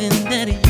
nothing that you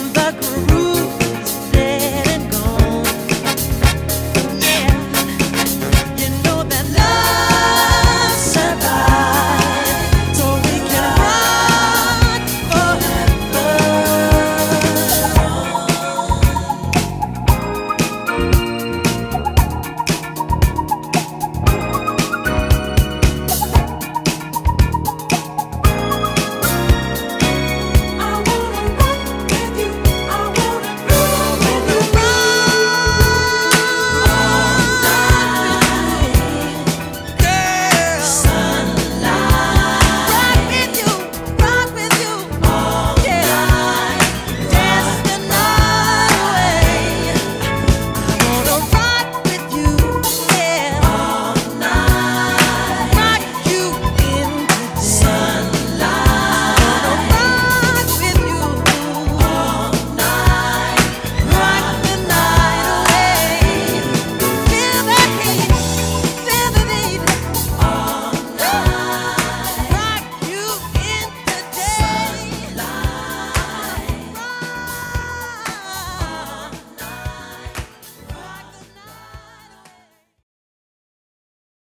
And when the groove